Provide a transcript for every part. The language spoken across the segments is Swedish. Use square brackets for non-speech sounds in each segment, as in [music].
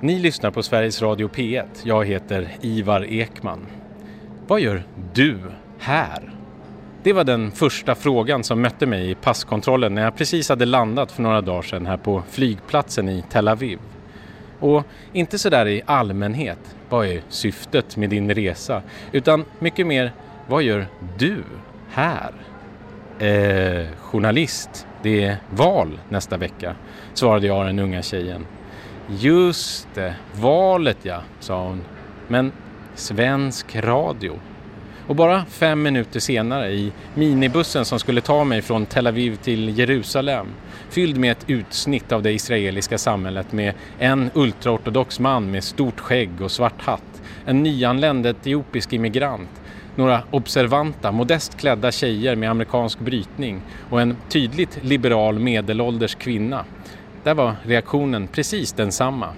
Ni lyssnar på Sveriges Radio P1. Jag heter Ivar Ekman. Vad gör du här? Det var den första frågan som mötte mig i passkontrollen när jag precis hade landat för några dagar sedan här på flygplatsen i Tel Aviv. Och inte sådär i allmänhet, vad är syftet med din resa? Utan mycket mer, vad gör du här? Eh, journalist, det är val nästa vecka, svarade jag den unga tjejen. Just det, valet ja, sa hon. Men svensk radio. Och bara fem minuter senare i minibussen som skulle ta mig från Tel Aviv till Jerusalem fylld med ett utsnitt av det israeliska samhället med en ultraortodox man med stort skägg och svart hatt, en nyanländ etiopisk immigrant, några observanta, modest klädda tjejer med amerikansk brytning och en tydligt liberal medelålders kvinna. Där var reaktionen precis densamma.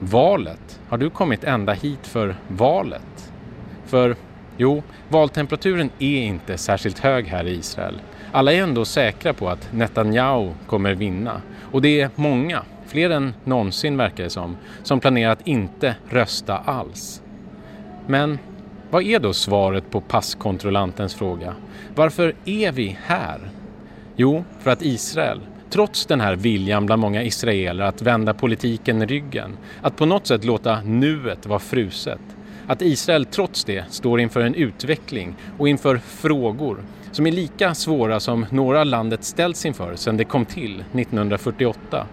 Valet? Har du kommit ända hit för valet? För Jo, valtemperaturen är inte särskilt hög här i Israel. Alla är ändå säkra på att Netanyahu kommer vinna. Och det är många, fler än någonsin verkar det som, som planerar att inte rösta alls. Men vad är då svaret på passkontrollantens fråga? Varför är vi här? Jo, för att Israel, trots den här viljan bland många israeler att vända politiken ryggen, att på något sätt låta nuet vara fruset, att Israel trots det står inför en utveckling och inför frågor som är lika svåra som några av landet ställts inför sedan det kom till 1948.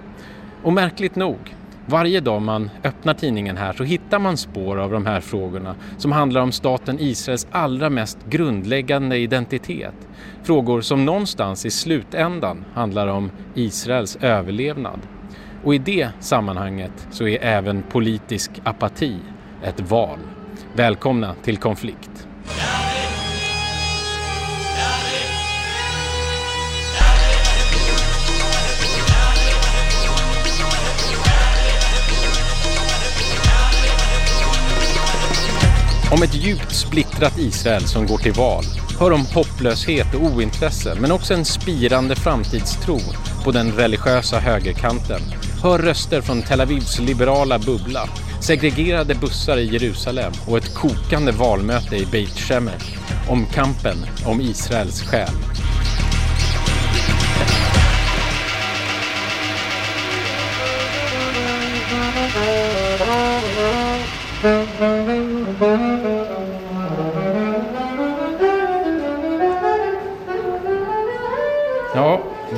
Och märkligt nog, varje dag man öppnar tidningen här så hittar man spår av de här frågorna som handlar om staten Israels allra mest grundläggande identitet. Frågor som någonstans i slutändan handlar om Israels överlevnad. Och i det sammanhanget så är även politisk apati ett val. Välkomna till konflikt. Om ett djupt splittrat Israel som går till val. Hör om hopplöshet och ointresse men också en spirande framtidstro på den religiösa högerkanten. Hör röster från Tel Avivs liberala bubbla segregerade bussar i Jerusalem och ett kokande valmöte i Beit Shemesh om kampen om Israels själ.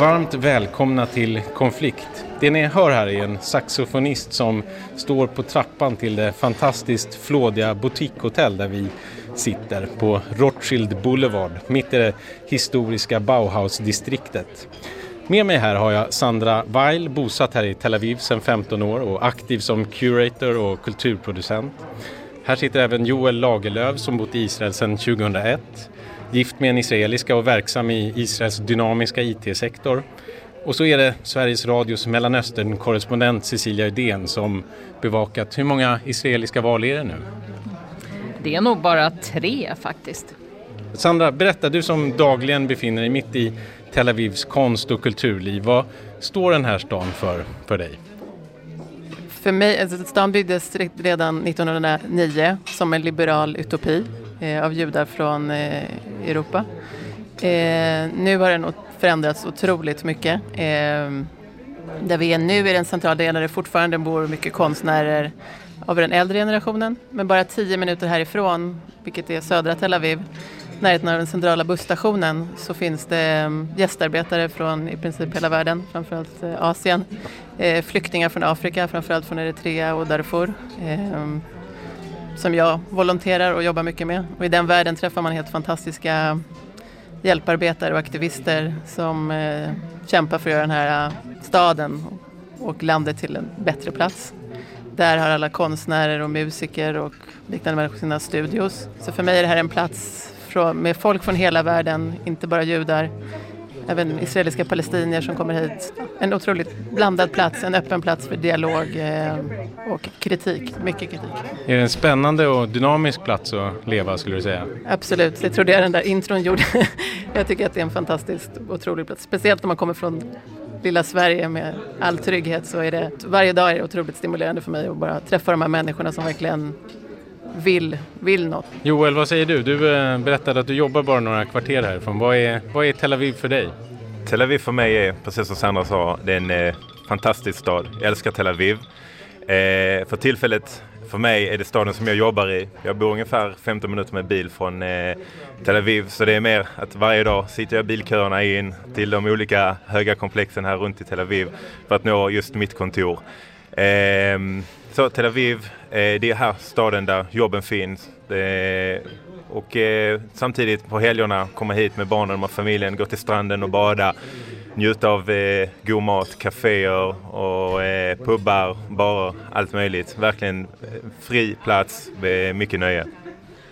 Varmt välkomna till Konflikt. Det ni hör här är en saxofonist som står på trappan till det fantastiskt flådiga boutiquehotell där vi sitter på Rothschild Boulevard, mitt i det historiska Bauhaus-distriktet. Med mig här har jag Sandra Weil, bosatt här i Tel Aviv sedan 15 år och aktiv som curator och kulturproducent. Här sitter även Joel Lagerlöf som bott i Israel sedan 2001, gift med en israeliska och verksam i Israels dynamiska IT-sektor. Och så är det Sveriges Radios Mellanöstern-korrespondent Cecilia Udén som bevakat, hur många israeliska val är det nu? Det är nog bara tre faktiskt. Sandra, berätta, du som dagligen befinner dig mitt i Tel Avivs konst och kulturliv, vad står den här stan för, för dig? För mig, alltså, stan byggdes redan 1909 som en liberal utopi Eh, av judar från eh, Europa. Eh, nu har den förändrats otroligt mycket. Eh, där vi är nu i den centrala delen där det fortfarande bor mycket konstnärer av den äldre generationen. Men bara tio minuter härifrån, vilket är södra Tel Aviv, närheten av den centrala busstationen så finns det eh, gästarbetare från i princip hela världen, framförallt eh, Asien. Eh, flyktingar från Afrika, framförallt från Eritrea och Darfur. Som jag volonterar och jobbar mycket med. Och i den världen träffar man helt fantastiska hjälparbetare och aktivister som eh, kämpar för att göra den här eh, staden och landet till en bättre plats. Där har alla konstnärer och musiker och liknande människor sina studios. Så för mig är det här en plats med folk från hela världen, inte bara judar. Även israeliska palestinier som kommer hit. En otroligt blandad plats, en öppen plats för dialog eh, och kritik, mycket kritik. Är det en spännande och dynamisk plats att leva skulle du säga? Absolut, det trodde jag den där intron gjorde. [laughs] jag tycker att det är en fantastiskt otrolig plats. Speciellt när man kommer från lilla Sverige med all trygghet så är det varje dag är det otroligt stimulerande för mig att bara träffa de här människorna som verkligen vill, vill något. Joel, vad säger du? Du eh, berättade att du jobbar bara några kvarter härifrån. Vad är, vad är Tel Aviv för dig? Tel Aviv för mig är, precis som Sandra sa, det är en eh, fantastisk stad. Jag älskar Tel Aviv. Eh, för tillfället, för mig är det staden som jag jobbar i. Jag bor ungefär 15 minuter med bil från eh, Tel Aviv. Så det är mer att varje dag sitter jag bilköerna in till de olika höga komplexen här runt i Tel Aviv för att nå just mitt kontor. Så Tel Aviv, eh, det är här staden där jobben finns. Eh, och eh, samtidigt på helgerna komma hit med barnen och familjen, gå till stranden och bada njuta av god mat, kaféer och pubbar, barer, allt möjligt. Verkligen fri plats med mycket nöje.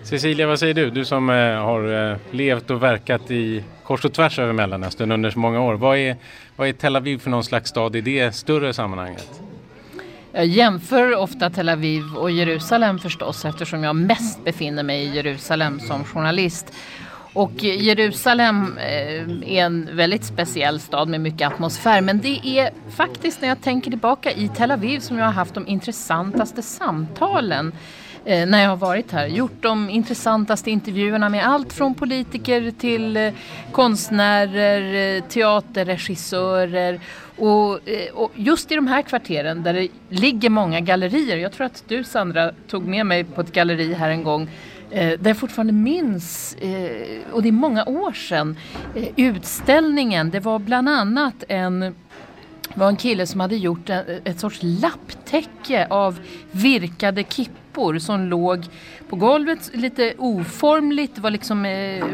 Cecilia, vad säger du? Du som har levt och verkat i kors och tvärs över Mellanöstern under så många år. Vad är, vad är Tel Aviv för någon slags stad i det större sammanhanget? Jag jämför ofta Tel Aviv och Jerusalem förstås eftersom jag mest befinner mig i Jerusalem som journalist. Och Jerusalem eh, är en väldigt speciell stad med mycket atmosfär. Men det är faktiskt när jag tänker tillbaka i Tel Aviv som jag har haft de intressantaste samtalen eh, när jag har varit här. Gjort de intressantaste intervjuerna med allt från politiker till konstnärer, teaterregissörer. Och, eh, och, just i de här kvarteren där det ligger många gallerier. Jag tror att du Sandra tog med mig på ett galleri här en gång eh, där jag fortfarande minns, eh, och det är många år sedan, eh, utställningen. Det var bland annat en var en kille som hade gjort en, ett sorts lapptäcke av virkade strumpor som låg på golvet lite oformligt. Det var liksom eh,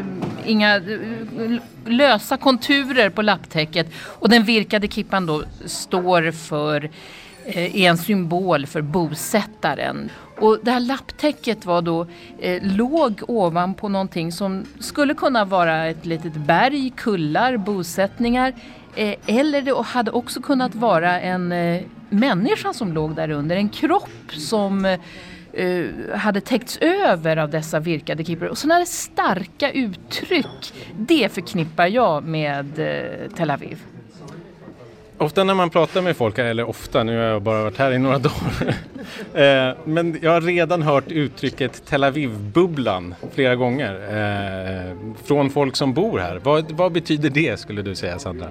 inga eh, lösa konturer på lapptäcket. Och den virkade kippan då står för eh, är en symbol för bosättaren. Och det här lapptäcket var då, eh, låg ovanpå någonting som skulle kunna vara ett litet berg, kullar, bosättningar. Eh, eller det hade också kunnat vara en eh, människa som låg där under, en kropp som eh, eh, hade täckts över av dessa virkade kippor. Och sådana här starka uttryck, det förknippar jag med eh, Tel Aviv. Ofta när man pratar med folk, eller ofta, nu har jag bara varit här i några [laughs] dagar, eh, men jag har redan hört uttrycket Tel Aviv-bubblan flera gånger eh, från folk som bor här. Vad, vad, betyder det skulle du säga Sandra?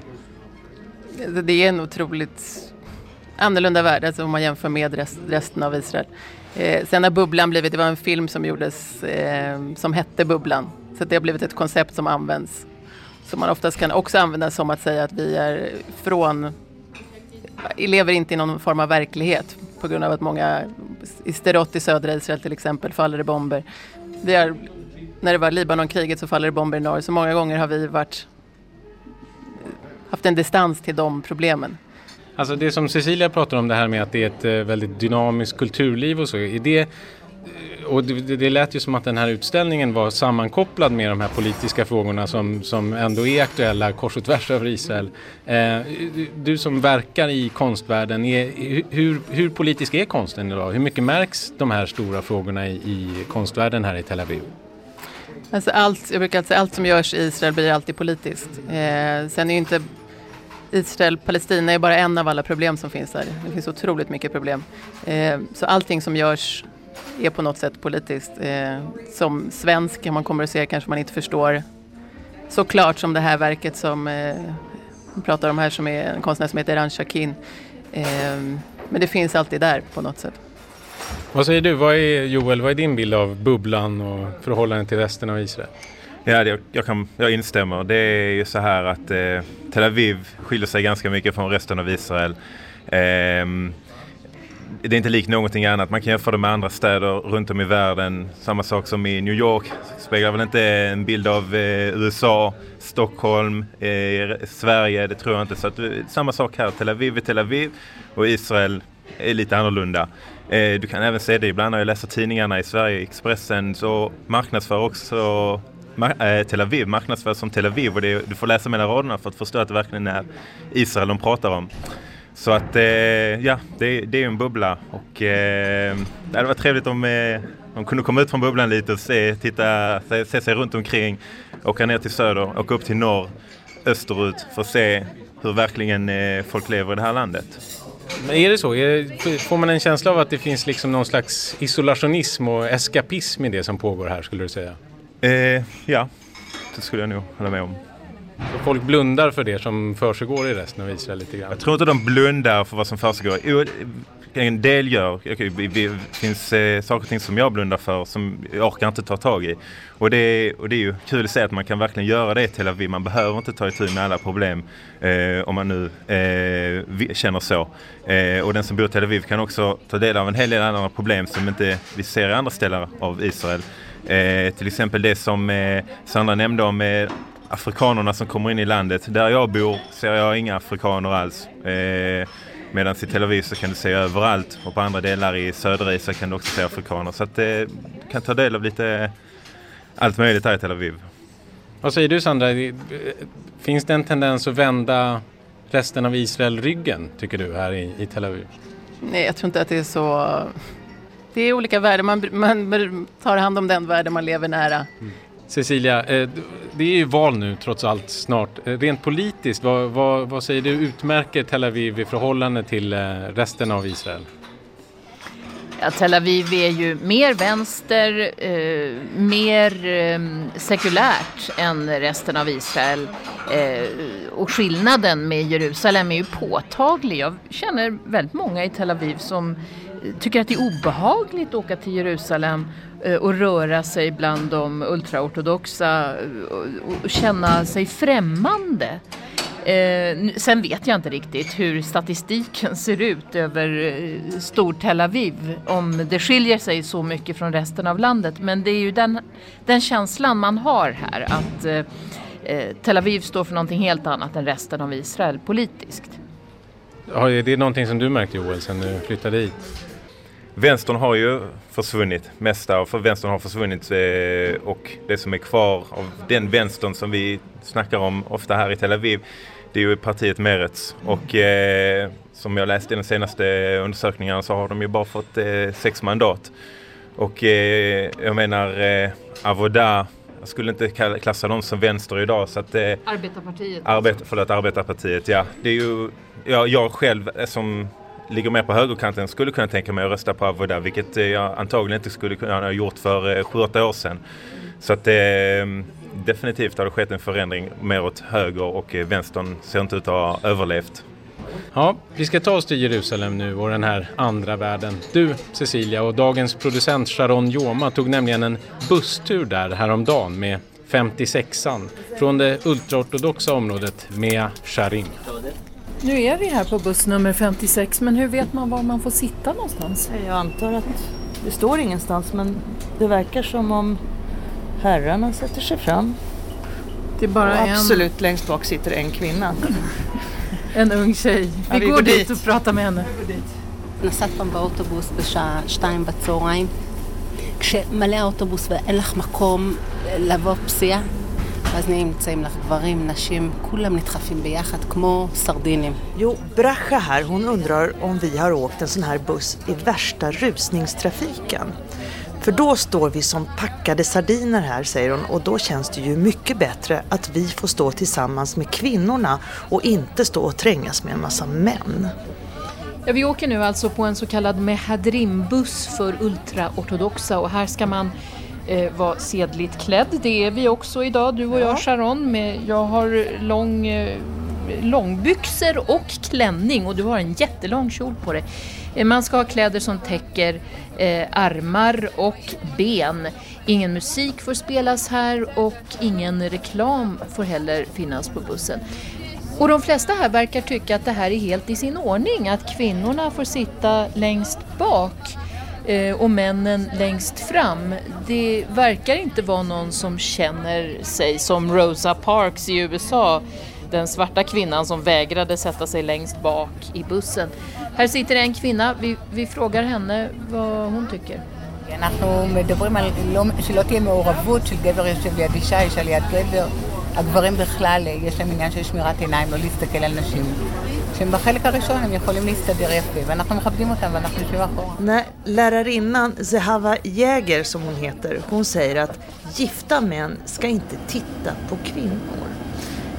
Det är en otroligt annorlunda värld alltså om man jämför med rest, resten av Israel. Eh, sen har Bubblan blivit, det var en film som gjordes eh, som hette Bubblan. Så det har blivit ett koncept som används som man oftast kan också använda som att säga att vi är från, lever inte i någon form av verklighet på grund av att många, i Sterot i södra Israel till exempel, faller det bomber. Vi är, när det var Libanonkriget så faller det bomber i norr, så många gånger har vi varit, haft en distans till de problemen. Alltså det som Cecilia pratar om det här med att det är ett eh, väldigt dynamiskt kulturliv och så, är det eh, och det, det lät ju som att den här utställningen var sammankopplad med de här politiska frågorna som, som ändå är aktuella kors och tvärs över Israel. Eh, du som verkar i konstvärlden, är, hur, hur politisk är konsten idag? Hur mycket märks de här stora frågorna i, i konstvärlden här i Tel Aviv? Alltså allt, jag brukar säga allt som görs i Israel blir alltid politiskt. Eh, sen är ju inte Israel-Palestina är bara en av alla problem som finns här. Det finns otroligt mycket problem. Eh, så allting som görs är på något sätt politiskt. Eh, som svensk, om man kommer att se kanske man inte förstår Såklart som det här verket som eh, pratar om här som är en konstnär som heter Eran Shakin. Eh, men det finns alltid där på något sätt. Vad säger du, vad är, Joel, vad är din bild av bubblan och förhållandet till resten av Israel? Ja, det, jag, kan, jag instämmer. Det är ju så här att eh, Tel Aviv skiljer sig ganska mycket från resten av Israel. Eh, det är inte likt någonting annat. Man kan jämföra det med andra städer runt om i världen. Samma sak som i New York. Speglar väl inte en bild av eh, USA, Stockholm, eh, Sverige. Det tror jag inte. Så att, eh, samma sak här. Tel Aviv är Tel Aviv och Israel är lite annorlunda. Eh, du kan även se det ibland när jag läser tidningarna i Sverige. Expressen så marknadsför också Eh, Tel Aviv marknadsförs som Tel Aviv och det, du får läsa mellan raderna för att förstå att det verkligen är Israel de pratar om. Så att eh, ja, det, det är en bubbla och eh, det hade varit trevligt om eh, de kunde komma ut från bubblan lite och se, titta, se, se sig runt omkring, åka ner till söder, åka upp till norr österut för att se hur verkligen eh, folk lever i det här landet. Men är det så? Är det, får man en känsla av att det finns liksom någon slags isolationism och eskapism i det som pågår här skulle du säga? Eh, ja, det skulle jag nog hålla med om. Så folk blundar för det som försiggår i resten av Israel lite grann? Jag tror inte de blundar för vad som försiggår. Jo, En del gör. Det finns eh, saker och ting som jag blundar för som jag orkar inte ta tag i. Och det, är, och det är ju kul att se att man kan verkligen göra det i Tel Aviv. Man behöver inte ta itu med alla problem eh, om man nu eh, känner så. Eh, och den som bor i Tel Aviv kan också ta del av en hel del andra problem som inte vi ser i andra ställen av Israel. Eh, till exempel det som eh, Sandra nämnde om eh, afrikanerna som kommer in i landet. Där jag bor ser jag inga afrikaner alls. Eh, Medan i Tel Aviv så kan du se överallt och på andra delar i södra Israel kan du också se afrikaner. Så att eh, du kan ta del av lite allt möjligt här i Tel Aviv. Vad säger du Sandra? Finns det en tendens att vända resten av Israel ryggen, tycker du, här i, i Tel Aviv? Nej, jag tror inte att det är så. Det är olika värden. Man, man tar hand om den värld man lever nära. Mm. Cecilia, eh, det är ju val nu trots allt snart. Eh, rent politiskt, vad, vad, vad säger du utmärker Tel Aviv i förhållande till eh, resten av Israel? Ja, Tel Aviv är ju mer vänster, eh, mer eh, sekulärt än resten av Israel. Eh, och skillnaden med Jerusalem är ju påtaglig. Jag känner väldigt många i Tel Aviv som tycker att det är obehagligt att åka till Jerusalem eh, och röra sig bland de ultraortodoxa eh, och känna sig främmande. Eh, sen vet jag inte riktigt hur statistiken [laughs] ser ut över stor Tel Aviv, om det skiljer sig så mycket från resten av landet. Men det är ju den, den känslan man har här, att Tel Aviv står för någonting helt annat än resten av Israel politiskt. Ja, är det någonting som du märkte Joel, sen du flyttade hit? Vänstern har ju försvunnit, mesta av vänstern har försvunnit eh, och det som är kvar av den vänstern som vi snackar om ofta här i Tel Aviv det är ju partiet Meretz och eh, som jag läste i den senaste undersökningen så har de ju bara fått eh, sex mandat. Och eh, jag menar eh, Avoda, jag skulle inte klassa dem som vänster idag så att... Eh, Arbetarpartiet. Arbet, förlåt, Arbetarpartiet, ja. Det är ju, ja, jag själv som ligger mer på högerkanten skulle kunna tänka mig att rösta på Avoda vilket eh, jag antagligen inte skulle kunna ha gjort för eh, 7-8 år sedan. Så att det definitivt har det skett en förändring mer åt höger och eh, vänstern ser inte ut att ha överlevt. Ja, vi ska ta oss till Jerusalem nu och den här andra världen. Du Cecilia och dagens producent Sharon Joma tog nämligen en busstur där häromdagen med 56an från det ultraortodoxa området Mea Sharim. Nu är vi här på buss nummer 56, men hur vet man var man får sitta någonstans? Jag antar att det står ingenstans, men det verkar som om herrarna sätter sig fram. Det är bara och absolut längst bak sitter en kvinna. [laughs] en ung tjej. Vi, ja, vi går, går dit och pratar med henne. נסעת פעם באוטובוס בשעה שתיים בצהריים, כשמלא האוטובוס ואין לך מקום לבוא פסיעה, ואז נמצאים לך גברים, נשים, כולם נדחפים ביחד כמו סרדינים. Jo, Bracha här, hon undrar om vi har åkt en sån här buss i värsta rusningstrafiken. För då står vi som packade sardiner här, säger hon, och då känns det ju mycket bättre att vi får stå tillsammans med kvinnorna och inte stå och trängas med en massa män. Ja, vi åker nu alltså på en så kallad Mehadrim-buss för ultraortodoxa och här ska man eh, vara sedligt klädd. Det är vi också idag, du och jag Sharon. Med, jag har lång, eh, långbyxor och klänning och du har en jättelång kjol på dig. Eh, man ska ha kläder som täcker eh, armar och ben. Ingen musik får spelas här och ingen reklam får heller finnas på bussen. Och de flesta här verkar tycka att det här är helt i sin ordning, att kvinnorna får sitta längst bak och männen längst fram. Det verkar inte vara någon som känner sig som Rosa Parks i USA, den svarta kvinnan som vägrade sätta sig längst bak i bussen. Här sitter en kvinna, vi, vi frågar henne vad hon tycker. אנחנו מדברים על שלא תהיה מעורבות של גבר יושב ליד אישה, אישה ליד גבר. הגברים בכלל יש להם עניין של שמירת עיניים, לא להסתכל על נשים. שהם בחלק הראשון הם יכולים להסתדר יפה, ואנחנו מכבדים אותם ואנחנו יושבים אחורה. Nej, lärarinnan Zehava Jäger som hon heter, hon säger att gifta män ska inte titta på kvinnor.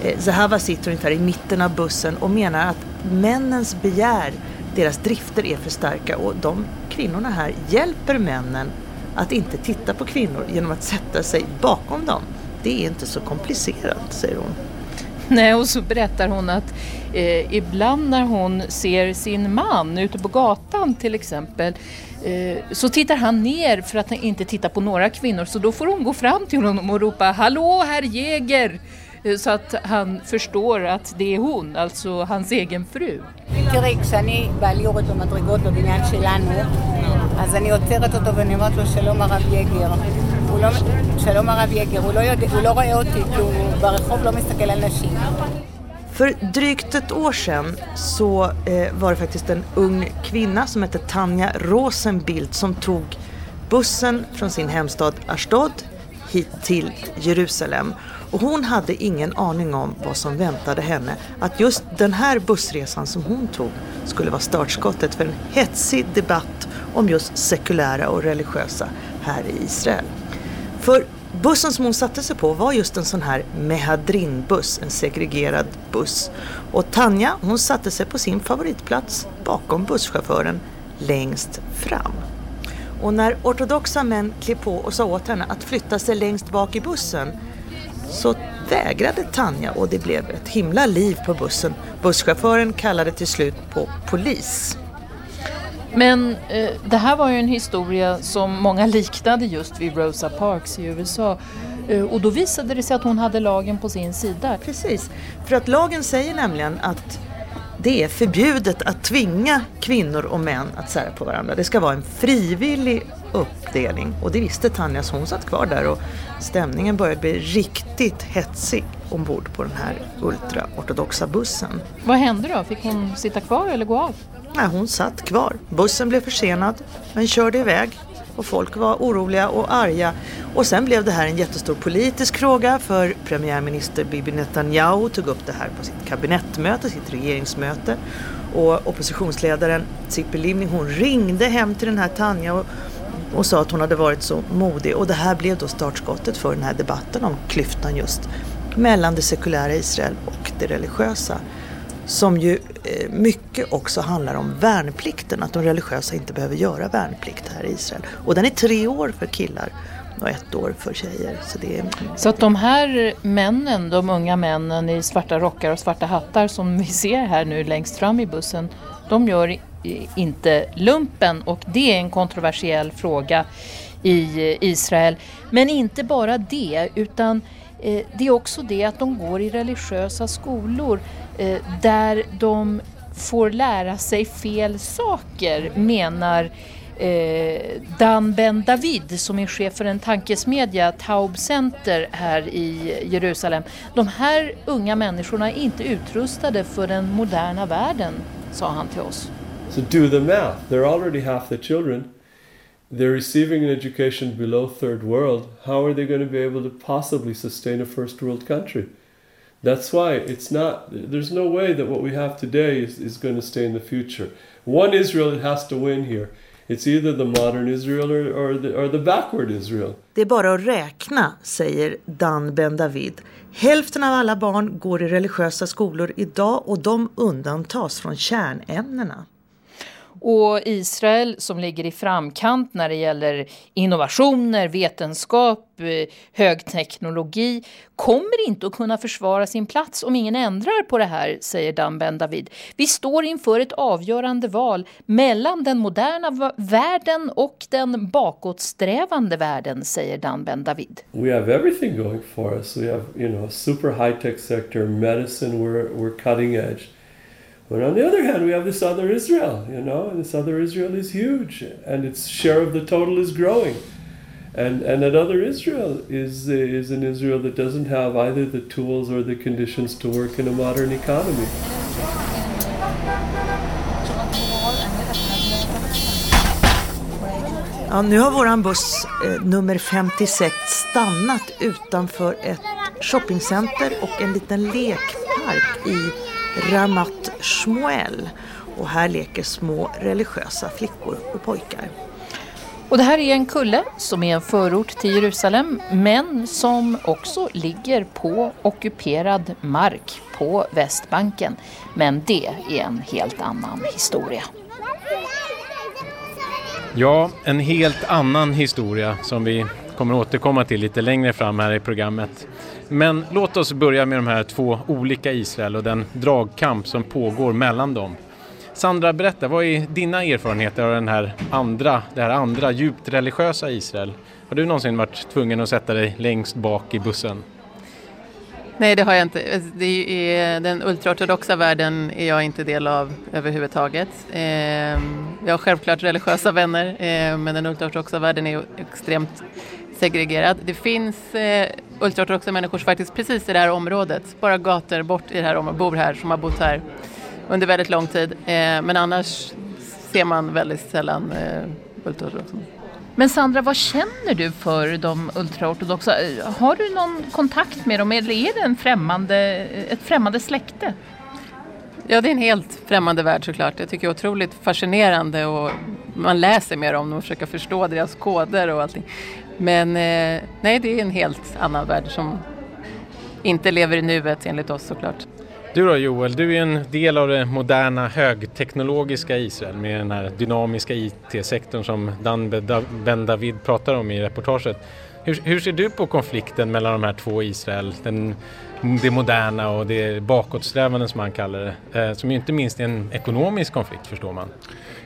Eh, Zahava sitter ungefär i mitten av bussen och menar att männens begär, deras drifter är för starka och de kvinnorna här hjälper männen att inte titta på kvinnor genom att sätta sig bakom dem. Det är inte så komplicerat, säger hon. Nej, och [laughs] så berättar hon att eh, ibland när hon ser sin man ute på gatan till exempel eh, så tittar han ner för att inte titta på några kvinnor så då får hon gå fram till honom och ropa Hallå herr Jäger! Eh, så att han förstår att det är hon, alltså hans egen fru. תראי, כשאני בעלי יורד במדרגות בבניין שלנו, אז אני עוצרת אותו ואני אומרת לו שלום הרב יגר. הוא לא, שלום הרב יגר, הוא לא, יודע, הוא לא רואה אותי כי הוא ברחוב לא מסתכל על נשים. För drygt ett år sedan så eh, var det faktiskt en ung kvinna som hette Tanja Rosenbild som tog bussen från sin hemstad Ashdod hit till Jerusalem. Och hon hade ingen aning om vad som väntade henne. Att just den här bussresan som hon tog skulle vara startskottet för en hetsig debatt om just sekulära och religiösa här i Israel. För bussen som hon satte sig på var just en sån här Mehadrin-buss, en segregerad buss. Och Tanja hon satte sig på sin favoritplats bakom busschauffören längst fram. Och när ortodoxa män klev på och sa åt henne att flytta sig längst bak i bussen så vägrade Tanja och det blev ett himla liv på bussen. Busschauffören kallade till slut på polis. Men eh, det här var ju en historia som många liknade just vid Rosa Parks i USA. Eh, och då visade det sig att hon hade lagen på sin sida. Precis, för att lagen säger nämligen att det är förbjudet att tvinga kvinnor och män att sära på varandra. Det ska vara en frivillig uppdelning och det visste Tanja så hon satt kvar där och stämningen började bli riktigt hetsig ombord på den här ultraortodoxa bussen. Vad hände då? Fick hon sitta kvar eller gå av? Nej, hon satt kvar. Bussen blev försenad men körde iväg och folk var oroliga och arga. Och sen blev det här en jättestor politisk fråga för premiärminister Bibi Netanyahu tog upp det här på sitt kabinettmöte, sitt regeringsmöte. Och oppositionsledaren Tzipi Livni hon ringde hem till den här Tanja och, och sa att hon hade varit så modig. Och det här blev då startskottet för den här debatten om klyftan just mellan det sekulära Israel och det religiösa som ju eh, mycket också handlar om värnplikten, att de religiösa inte behöver göra värnplikt här i Israel. Och den är tre år för killar och ett år för tjejer. Så, det är... så att de här männen, de unga männen i svarta rockar och svarta hattar som vi ser här nu längst fram i bussen, de gör inte lumpen och det är en kontroversiell fråga i eh, Israel. Men inte bara det, utan Eh, det är också det att de går i religiösa skolor eh, där de får lära sig fel saker menar eh, Dan Ben David som är chef för en tankesmedja, Taub Center här i Jerusalem. De här unga människorna är inte utrustade för den moderna världen, sa han till oss. So do the math. They're already half the children. They're receiving an education below third world. How are they going to be able to possibly sustain a first world country? That's why it's not, there's no way that what we have today is, is going to stay in the future. One Israel has to win here. It's either the modern Israel or, or, the, or the backward Israel. Det är bara att räkna, säger Dan Ben David. Hälften av alla barn går i religiösa skolor idag och de undantas från kärnämnena. Och Israel som ligger i framkant när det gäller innovationer, vetenskap, eh, högteknologi kommer inte att kunna försvara sin plats om ingen ändrar på det här, säger Dan Ben David. Vi står inför ett avgörande val mellan den moderna världen och den bakåtsträvande världen, säger Dan Ben David. We have everything going for us. We have, you know, super high-tech sector, medicine, we're, we're cutting edge. But on the other hand, we have this other Israel, you know, and this other Israel is huge, and its share of the total is growing. And, and that other Israel is, is an Israel that doesn't have either the tools or the conditions to work in a modern economy. Ja, nu har våran buss eh, nummer 56 stannat utanför ett shoppingcenter och en liten lekpark i Ramat Shmuel. Och här leker små religiösa flickor och pojkar. Och det här är en kulle som är en förort till Jerusalem men som också ligger på ockuperad mark på Västbanken. Men det är en helt annan historia. Ja, en helt annan historia som vi kommer återkomma till lite längre fram här i programmet. Men låt oss börja med de här två olika Israel och den dragkamp som pågår mellan dem. Sandra, berätta, vad är dina erfarenheter av den här andra, det här andra djupt religiösa Israel? Har du någonsin varit tvungen att sätta dig längst bak i bussen? Nej, det har jag inte. Alltså, det är, den ultraortodoxa världen är jag inte del av överhuvudtaget. Ehm, jag har självklart religiösa vänner, ehm, men den ultraortodoxa världen är extremt segregerad. Det finns eh, ultraortodoxa människor faktiskt precis i det här området, bara gator bort i det här området, bor här, som har bott här under väldigt lång tid. Eh, men annars ser man väldigt sällan eh, ultraortodoxa. Men Sandra, vad känner du för de ultraortodoxa? Har du någon kontakt med dem eller är det en främmande, ett främmande släkte? Ja, det är en helt främmande värld såklart. Jag tycker det är otroligt fascinerande och man läser mer om dem och försöker förstå deras koder och allting. Men eh, nej, det är en helt annan värld som inte lever i nuet enligt oss såklart. Du då Joel, du är en del av det moderna högteknologiska Israel med den här dynamiska IT-sektorn som Dan Ben David pratar om i reportaget. Hur, hur, ser du på konflikten mellan de här två Israel, den, det moderna och det bakåtsträvande som man kallar det, eh, som ju inte minst är en ekonomisk konflikt förstår man?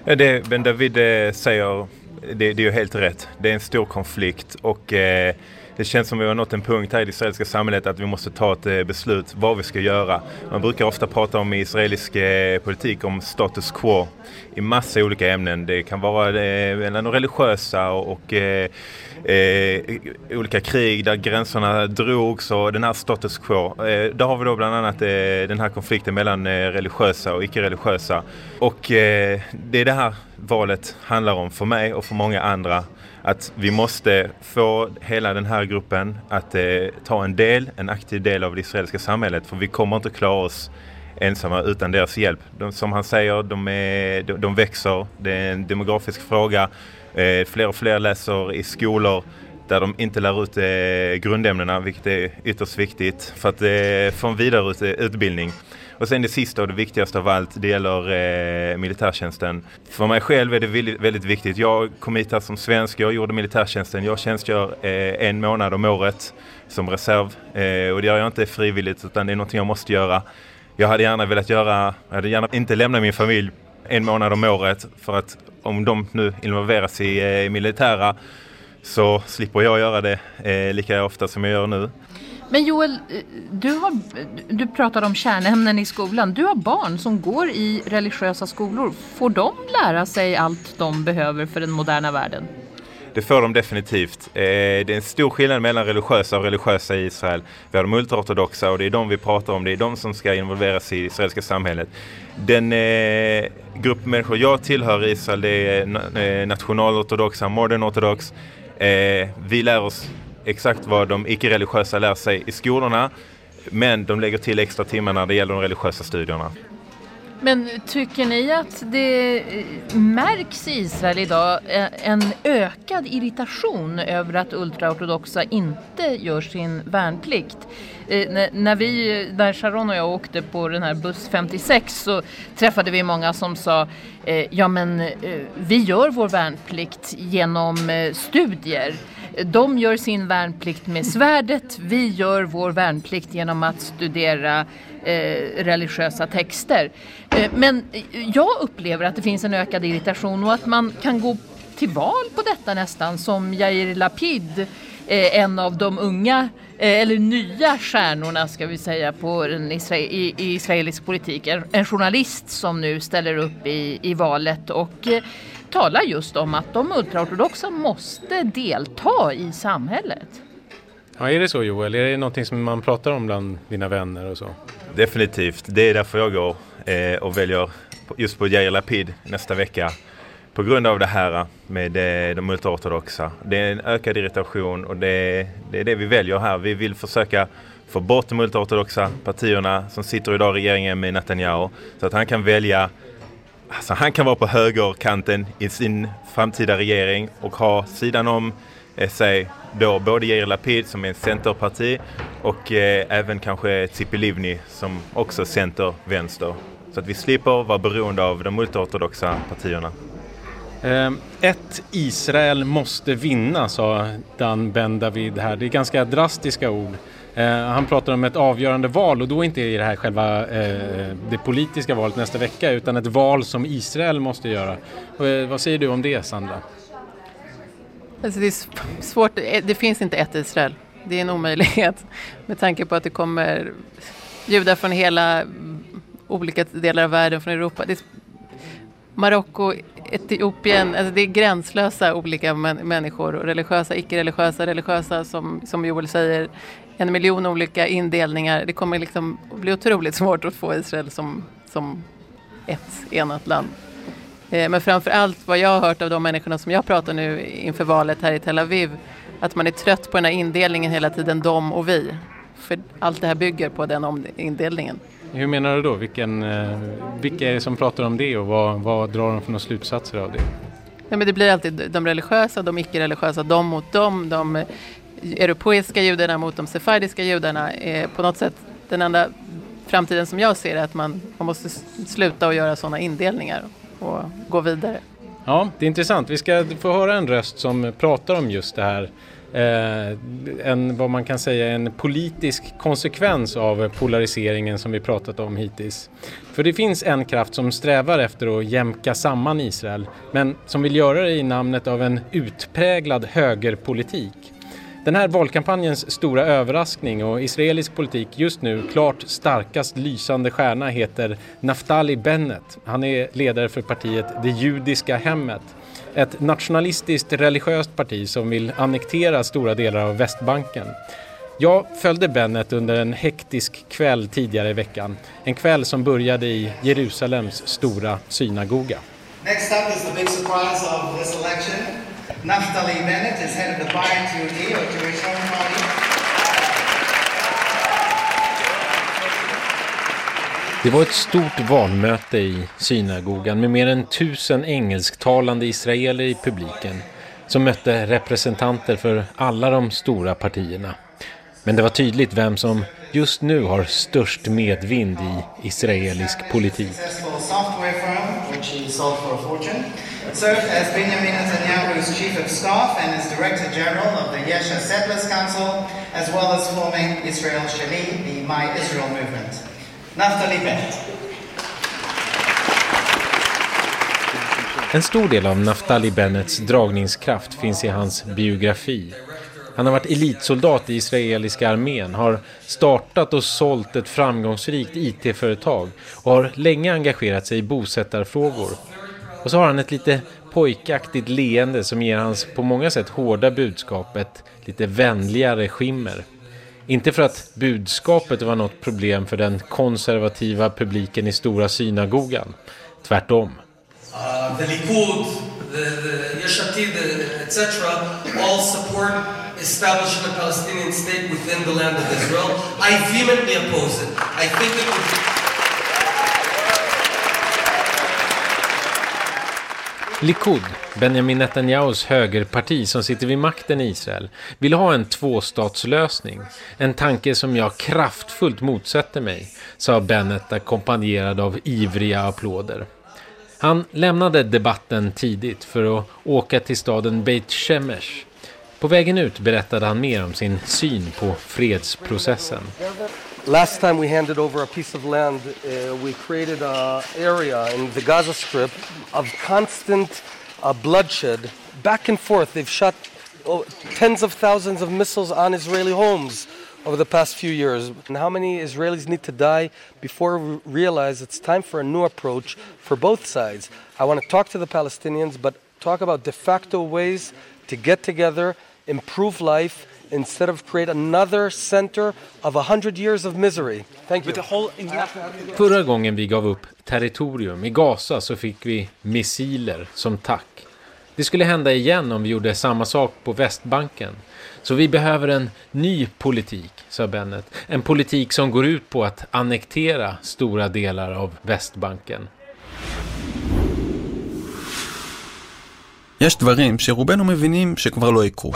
Ja, det Ben David eh, säger, det, det, är ju helt rätt. Det är en stor konflikt och eh, det känns som att vi har nått en punkt här i det israeliska samhället att vi måste ta ett eh, beslut vad vi ska göra. Man brukar ofta prata om i israelisk eh, politik om status quo i massa olika ämnen. Det kan vara eh, mellan de religiösa och eh, olika krig där gränserna drogs och den här status quo. Eh, där har vi då bland annat eh, den här konflikten mellan religiösa och icke-religiösa. Och det är det här valet handlar om för mig och för många andra att vi måste få hela den här gruppen att eh, ta en del, en aktiv del av det israeliska samhället för vi kommer inte klara oss ensamma utan deras hjälp. De, som han säger, de, är, de, de växer, det är en demografisk fråga. Eh, fler och fler läser i skolor där de inte lär ut eh, grundämnena, vilket är ytterst viktigt för att eh, få en vidare eh, utbildning. Och sen det sista och det viktigaste av allt, det gäller eh, militärtjänsten. För mig själv är det väldigt, väldigt viktigt. Jag kom hit här som svensk, jag gjorde militärtjänsten. Jag tjänstgör eh, en månad om året som reserv eh, och det gör jag inte frivilligt utan det är någonting jag måste göra. Jag hade gärna velat göra, jag hade gärna inte lämna min familj en månad om året för att om de nu involveras i eh, militära så slipper jag göra det eh, lika ofta som jag gör nu. Men Joel, eh, du, har, du pratade om kärnämnen i skolan. Du har barn som går i religiösa skolor. Får de lära sig allt de behöver för den moderna världen? Det får de definitivt. Eh, det är en stor skillnad mellan religiösa och religiösa i Israel. Vi har de ultraortodoxa och det är de vi pratar om. Det är de som ska involveras i det israeliska samhället. Den eh, grupp människor jag tillhör i Israel det är eh, nationalortodoxa, modern ortodox. Eh, vi lär oss exakt vad de icke-religiösa lär sig i skolorna. Men de lägger till extra timmar när det gäller de religiösa studierna. Men tycker ni att det eh, märks i Israel idag eh, en ökad irritation över att ultraortodoxa inte gör sin värnplikt? Eh, när, vi, när Sharon och jag åkte på den här buss 56 så träffade vi många som sa ja men vi gör vår värnplikt genom studier. De gör sin värnplikt med svärdet, vi gör vår värnplikt genom att studera eh, religiösa texter. Eh, men jag upplever att det finns en ökad irritation och att man kan gå till val på detta nästan som Yair Lapid, eh, en av de unga eh, eller nya stjärnorna ska vi säga på den isra i, i israelisk politik. En, en, journalist som nu ställer upp i, i valet och eh, talar just om att de ultraortodoxa måste delta i samhället. Ja, är det så Joel? Är det någonting som man pratar om bland dina vänner och så? Definitivt. Det är därför jag går eh, och väljer just på Yair Lapid nästa vecka. På grund av det här med eh, de ultraortodoxa. Det är en ökad irritation och det, det är det vi väljer här. Vi vill försöka få bort de ultraortodoxa partierna som sitter idag i regeringen med Netanyahu så att han kan välja alltså han kan vara på högerkanten i sin framtida regering och ha sidan om eh, sig då både Yair Lapid som är en centerparti och eh, även kanske Tzipi Livni som också center-vänster. Så att vi slipper vara beroende av de ultraortodoxa partierna. Ehm, ett Israel måste vinna, sa Dan Ben David här. Det är ganska drastiska ord. Eh, han pratar om ett avgörande val och då inte i det här själva eh, det politiska valet nästa vecka utan ett val som Israel måste göra. Eh, vad säger du om det, Sandra? Alltså det är svårt, eh, det finns inte ett Israel. Det är en omöjlighet [laughs] med tanke på att det kommer judar från hela mm, olika delar av världen, från Europa. Marocko, Etiopien, alltså det är gränslösa olika män, människor, religiösa, icke-religiösa, religiösa som, som Joel säger, en miljon olika indelningar. Det kommer liksom bli otroligt svårt att få Israel som, som ett enat land. Eh, men framför allt vad jag har hört av de människorna som jag pratar nu inför valet här i Tel Aviv, att man är trött på den här indelningen hela tiden, de och vi. För allt det här bygger på den indelningen. Hur menar du då? Vilken, eh, vilka är det som pratar om det och vad, vad drar de för några slutsatser av det? Ja, men det blir alltid de religiösa, de icke-religiösa, de mot dem, de europeiska judarna mot de sefardiska judarna. är på något sätt, den enda framtiden som jag ser är att man, man måste sluta att göra sådana indelningar och gå vidare. Ja, det är intressant. Vi ska få höra en röst som pratar om just det här eh, en, vad man kan säga, en politisk konsekvens av polariseringen som vi pratat om hittills. För det finns en kraft som strävar efter att jämka samman Israel, men som vill göra det i namnet av en utpräglad högerpolitik. Den här valkampanjens stora överraskning och israelisk politik just nu klart starkast lysande stjärna heter Naftali Bennett. Han är ledare för partiet Det judiska hemmet ett nationalistiskt religiöst parti som vill annektera stora delar av Västbanken. Jag följde Bennett under en hektisk kväll tidigare i veckan. En kväll som började i Jerusalems stora synagoga. Next up is the big surprise of this election. Naftali Bennett is head of the Bayern TUD or Jewish Home Party. Det var ett stort valmöte i synagogan med mer än tusen engelsktalande israeler i publiken som mötte representanter för alla de stora partierna. Men det var tydligt vem som just nu har störst medvind i israelisk politik. Served as Benjamin Netanyahu's chief of staff and as director general of the Yesha Settlers Council, as well as forming Israel Shali, the My Israel movement. Naftali Bennett. En stor del av Naftali Bennets dragningskraft finns i hans biografi. Han har varit elitsoldat i israeliska armén, har startat och sålt ett framgångsrikt IT-företag och har länge engagerat sig i bosättarfrågor. Och så har han ett lite pojkaktigt leende som ger hans på många sätt hårda budskap ett lite vänligare skimmer. Inte för att budskapet var något problem för den konservativa publiken i stora synagogan. Tvärtom. Uh, the Likud, the, the Yeshatid, etc. all support establishing a Palestinian state within the land of Israel. I vehemently oppose it. I think it would be Likud, Benjamin Netanyahus högerparti som sitter vid makten i Israel, vill ha en tvåstatslösning. En tanke som jag kraftfullt motsätter mig, sa Bennett ackompanjerad av ivriga applåder. Han lämnade debatten tidigt för att åka till staden Beit Shemesh. På vägen ut berättade han mer om sin syn på fredsprocessen. Last time we handed over a piece of land, uh, we created an area in the Gaza Strip of constant uh, bloodshed. Back and forth, they've shot oh, tens of thousands of missiles on Israeli homes over the past few years. And how many Israelis need to die before we realize it's time for a new approach for both sides? I want to talk to the Palestinians, but talk about de facto ways to get together, improve life, instead of create another center of a hundred years of misery. Thank you. Förra gången vi gav upp territorium i Gaza så fick vi missiler som tack. Det skulle hända igen om vi gjorde samma sak på Västbanken. Så vi behöver en ny politik, sa Bennett. En politik som går ut på att annektera stora delar av Västbanken. יש דברים שרובנו מבינים שכבר לא יקרו.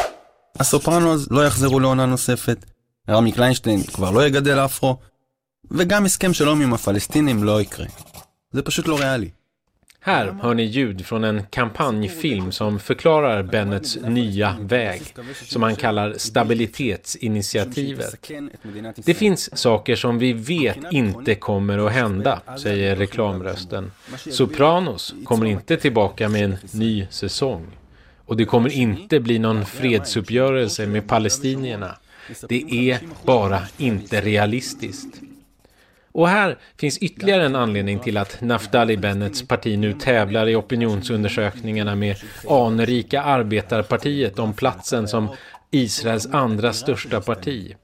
הסופרנוז לא יחזרו לעונה נוספת, רמי קליינשטיין כבר לא יגדל אפרו, וגם הסכם שלום עם הפלסטינים לא ykre. זה פשוט לא ריאלי. Här hör ni ljud från en kampanjfilm som förklarar Bennets nya väg, som han kallar stabilitetsinitiativet. Det finns saker som vi vet inte kommer att hända, säger reklamrösten. Sopranos kommer inte tillbaka med en ny säsong. Och det kommer inte bli någon fredsuppgörelse med palestinierna. Det är bara inte realistiskt. Och här finns ytterligare en anledning till att Naftali Bennets parti nu tävlar i opinionsundersökningarna med anrika arbetarpartiet om platsen som Israels andra största parti.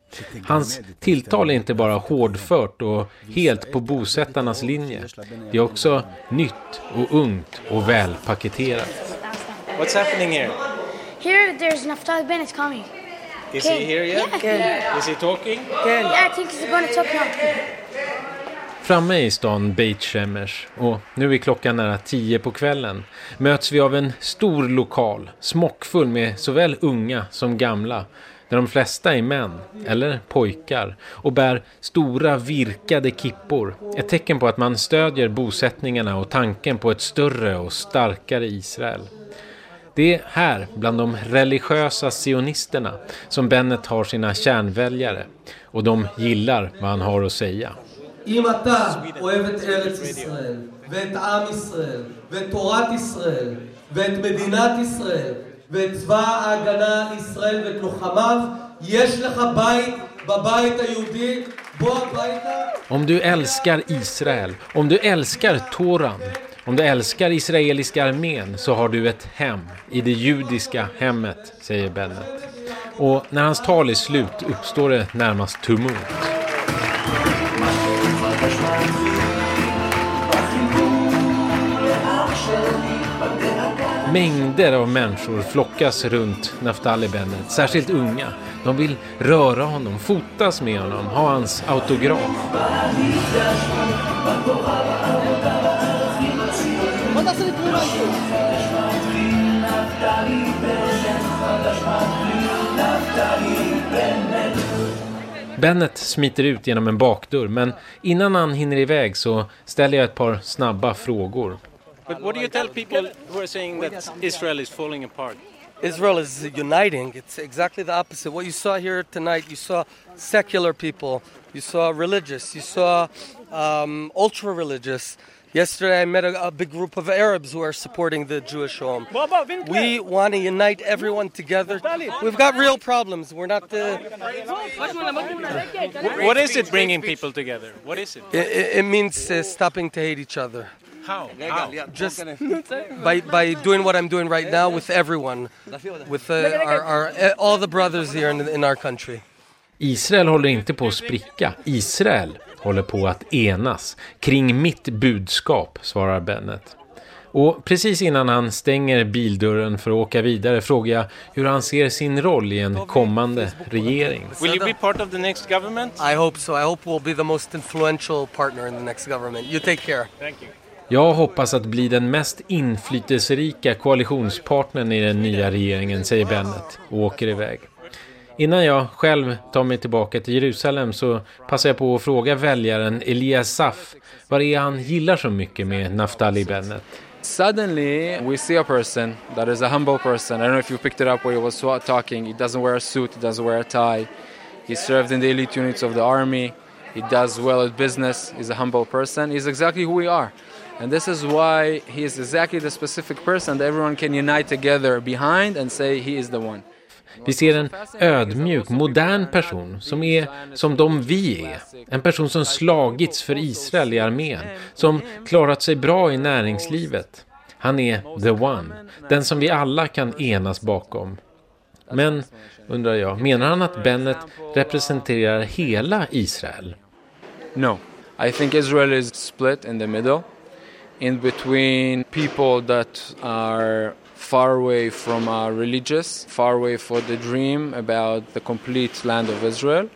Hans tilltal är inte bara hårdfört och helt på bosättarnas linje. Det är också nytt och ungt och välpaketerat. What's happening here? Here, there's Naftali Bennett coming. Is he here yet? Yeah. Is he talking? Yeah, I think he's going to talk now. Framme i stan Beit Shemesh och nu är klockan nära tio på kvällen möts vi av en stor lokal, smockfull med såväl unga som gamla, där de flesta är män, eller pojkar, och bär stora virkade kippor. Ett tecken på att man stödjer bosättningarna och tanken på ett större och starkare Israel. Det är här, bland de religiösa sionisterna, som Bennett har sina kärnväljare. Och de gillar vad han har att säga. אם אתה אוהב את ארץ ישראל, ואת עם ישראל, ואת תורת ישראל, ואת מדינת ישראל, ואת צבא ההגנה לישראל ואת לוחמיו, יש לך בית בבית היהודי, בוא הביתה. Om du älskar Israel, om du älskar Toran, om du älskar israeliska armén så har du ett hem i det judiska hemmet, säger Bennett. Och när hans tal är slut uppstår det närmast tumult. Mängder av människor flockas runt Naftali Bennett, särskilt unga. De vill röra honom, fotas med honom, ha hans autograf. Bennett smiter ut genom en bakdörr, men innan han hinner iväg så ställer jag ett par snabba frågor. But what do you tell people who are saying that Israel is falling apart? Israel is uniting. It's exactly the opposite. What you saw here tonight, you saw secular people, you saw religious, you saw um, ultra religious. Yesterday, I met a, a, big group of Arabs who are supporting the Jewish home. We want to unite everyone together. We've got real problems. We're not the. What is it bringing people together? What is it? It, it means uh, stopping to hate each other. How? How? Just by, by doing what I'm doing right now with everyone, with uh, our, our, all the brothers here in, in our country. Israel håller inte på att spricka. Israel håller på att enas kring mitt budskap, svarar Bennett. Och precis innan han stänger bildörren för att åka vidare frågar jag hur han ser sin roll i en kommande regering. Will you be part of the next government? I hope so. I hope we'll be the most influential partner in the next government. You take care. Thank you. Jag hoppas att bli den mest inflytelserika koalitionspartnern i den nya regeringen, säger Bennett och åker iväg. Innan jag själv tar mig tillbaka till Jerusalem så passar jag på att fråga väljaren Elias Saf vad det är han gillar så mycket med Naftali Bennett. Suddenly we see a person that is a humble person. I don't know if you picked it up where he was talking. He doesn't wear a suit, he doesn't wear a tie. He served in the elite units of the army. He does well at business. He's a humble person. He's exactly who we are. And this is why he is exactly the specific person that everyone can unite together behind and say he is the one. Vi ser en ödmjuk, modern person som är som de vi är. En person som slagits för Israel i armén, som klarat sig bra i näringslivet. Han är the one, den som vi alla kan enas bakom. Men, undrar jag, menar han att Bennett representerar hela Israel? No. I think Israel is split in the middle. in between people that are far away from our religious, far away for the dream about the complete land of Israel,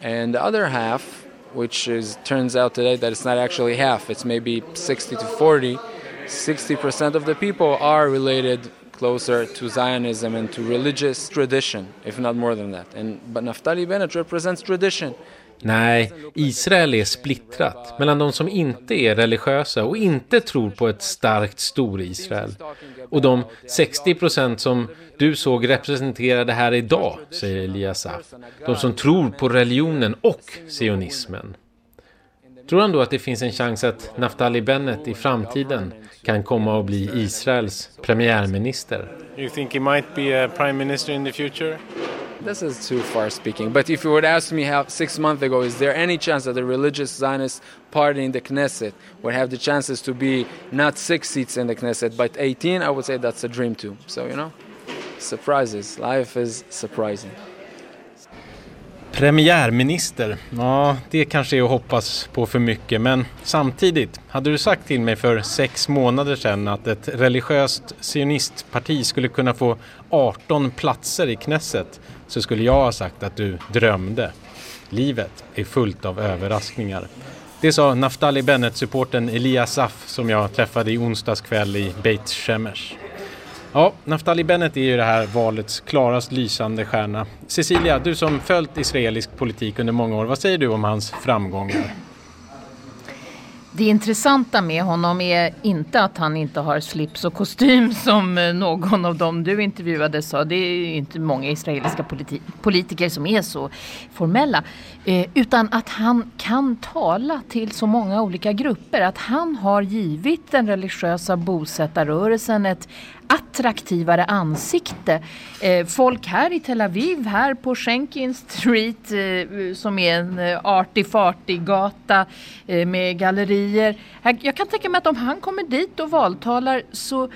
and the other half, which is turns out today that it's not actually half, it's maybe 60 to 40. 60% of the people are related closer to Zionism and to religious tradition, if not more than that. And, but Naftali Bennett represents tradition. Nej, Israel är splittrat mellan de som inte är religiösa och inte tror på ett starkt Stor-Israel. Och de 60 procent som du såg representerade här idag, säger Elias Af, De som tror på religionen och sionismen. Tror han då att det finns en chans att Naftali Bennett i framtiden kan komma att bli Israels premiärminister? You think he might be a prime minister in the future? This is too far speaking. But if you would ask me how six months ago, is there any chance that the religious Zionist party in the Knesset would have the chances to be not six seats in the Knesset, but 18? I would say that's a dream too. So, you know, surprises. Life is surprising. Premiärminister, ja det kanske är att hoppas på för mycket men samtidigt, hade du sagt till mig för sex månader sedan att ett religiöst sionistparti skulle kunna få 18 platser i Knesset så skulle jag ha sagt att du drömde. Livet är fullt av överraskningar. Det sa Naftali Bennett-supporten Elias Saf som jag träffade i onsdags kväll i Beit Shemesh. Ja, Naftali Bennett är ju det här valets klarast lysande stjärna. Cecilia, du som följt israelisk politik under många år, vad säger du om hans framgångar? Det intressanta med honom är inte att han inte har slips och kostym [laughs] som eh, någon av dem du intervjuade sa. Det är inte många israeliska politi politiker som är så formella. Eh, utan att han kan tala till så många olika grupper. Att han har givit den religiösa bosättarrörelsen ett attraktivare ansikte. Eh, folk här i Tel Aviv, här på Schenkin Street eh, som är en eh, arty-farty gata eh, med gallerier. Jag kan tänka mig att om han kommer dit och valtalar så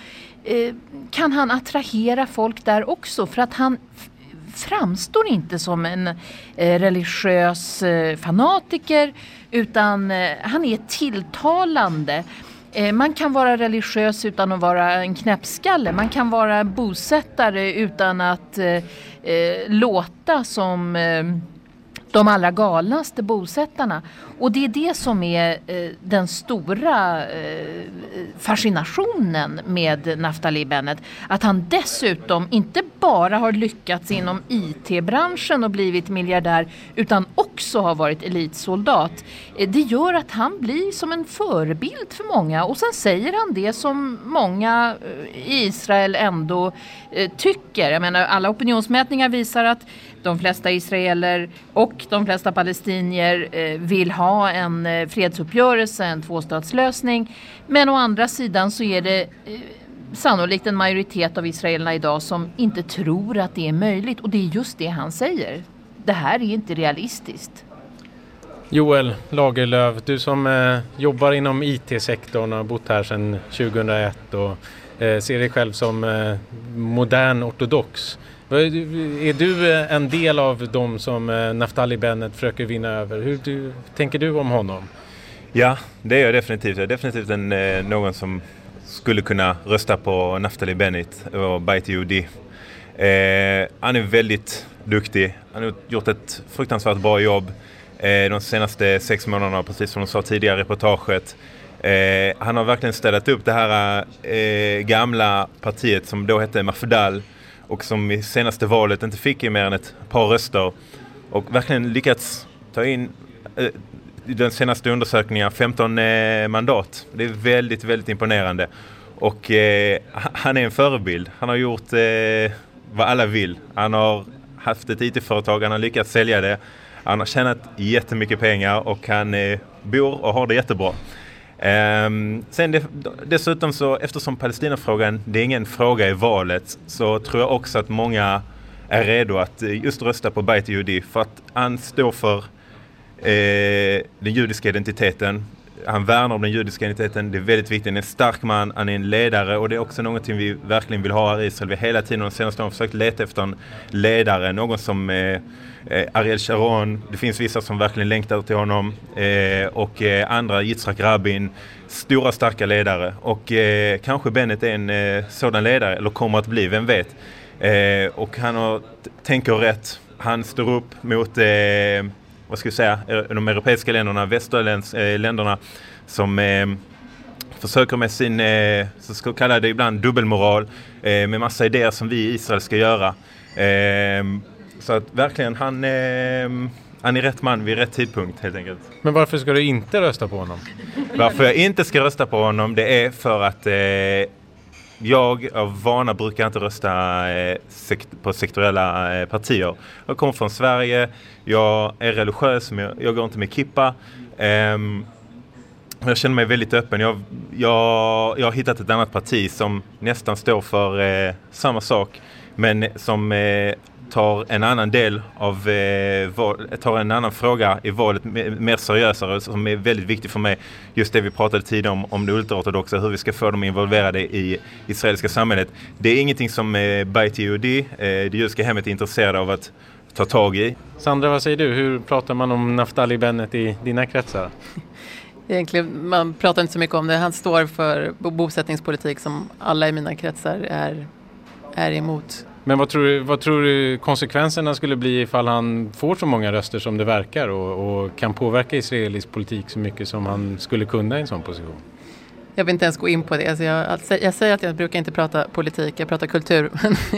kan han attrahera folk där också för att han framstår inte som en religiös fanatiker utan han är tilltalande. Eh, man kan vara religiös utan att vara en knäppskalle. Man kan vara bosättare utan att eh, eh låta som eh, de allra galnaste bosättarna. Och det är det som är eh, den stora eh, fascinationen med Naftali Bennett. Att han dessutom inte bara har lyckats inom IT-branschen och blivit miljardär utan också har varit elitsoldat. Eh, det gör att han blir som en förebild för många och sen säger han det som många eh, i Israel ändå eh, tycker. Jag menar alla opinionsmätningar visar att de flesta israeler och de flesta palestinier vill ha en fredsuppgörelse, en tvåstatslösning. Men å andra sidan så är det sannolikt en majoritet av israelerna idag som inte tror att det är möjligt. Och det är just det han säger. Det här är inte realistiskt. Joel Lagerlöf, du som eh, jobbar inom IT-sektorn och har bott här sedan 2001 och eh, ser dig själv som eh, modern ortodox. Är du eh, en del av dem som eh, Naftali Bennett försöker vinna över? Hur du, tänker du om honom? Ja, det är jag definitivt. Jag är definitivt en, eh, någon som skulle kunna rösta på Naftali Bennett och Bait Yehudi. Eh, han är väldigt duktig. Han har gjort ett fruktansvärt bra jobb eh, de senaste sex månaderna, precis som de sa tidigare i reportaget. Eh, han har verkligen ställt upp det här eh, gamla partiet som då hette Mafdal och som i senaste valet inte fick mer än ett par röster och verkligen lyckats ta in eh, den senaste undersökningen 15 eh, mandat. Det är väldigt, väldigt imponerande. Och eh, han är en förebild. Han har gjort eh, vad alla vill. Han har haft ett IT-företag, han har lyckats sälja det. Han har tjänat jättemycket pengar och han eh, bor och har det jättebra. Um, sen det, dessutom så eftersom Palestinafrågan, det är ingen fråga i valet, så tror jag också att många är redo att eh, just rösta på Beit Yehudi för att han står för eh, den judiska identiteten. Han värnar om den judiska identiteten. Det är väldigt viktigt. Han är en stark man, han är en ledare och det är också någonting vi verkligen vill ha här i Israel. Vi har hela tiden de senaste åren försökt leta efter en ledare, någon som eh, eh, Ariel Sharon, det finns vissa som verkligen längtar till honom eh, och eh, andra, Yitzhak Rabin, stora starka ledare och eh, kanske Bennet är en eh, sådan ledare, eller kommer att bli, vem vet. Eh, och han har, tänker rätt, han står upp mot eh, vad ska vi säga, de europeiska länderna, västerländerna som försöker med sin, eh, så ska kalla det ibland dubbelmoral, eh, med massa idéer som vi i Israel ska göra. Eh, så att verkligen, han, eh, han är rätt man vid rätt tidpunkt helt enkelt. Men varför ska du inte rösta på honom? Varför jag inte ska rösta på honom det är för att eh, jag av vana brukar inte rösta eh, sekt på sektorella eh, partier. Jag kommer från Sverige, jag är religiös, men jag, jag går inte med kippa. Ehm, jag känner mig väldigt öppen. Jag, jag, jag har hittat ett annat parti som nästan står för eh, samma sak men som eh, tar en annan del av, eh, val, tar en annan fråga i valet mer seriösare som är väldigt viktig för mig. Just det vi pratade tidigare om, om det ultraortodoxa, hur vi ska få dem involverade i israeliska samhället. Det är ingenting som eh, Beit Yehudi, eh, det judiska hemmet, är intresserade av att ta tag i. Sandra, vad säger du? Hur pratar man om Naftali Bennett i dina kretsar? [laughs] Egentligen, man pratar inte så mycket om det. Han står för bosättningspolitik som alla i mina kretsar är, är emot. Men vad tror, du, vad tror du konsekvenserna skulle bli ifall han får så många röster som det verkar och, och kan påverka israelisk politik så mycket som han skulle kunna i en sån position? Jag vill inte ens gå in på det. Alltså jag, jag säger att jag brukar inte prata politik, jag pratar kultur.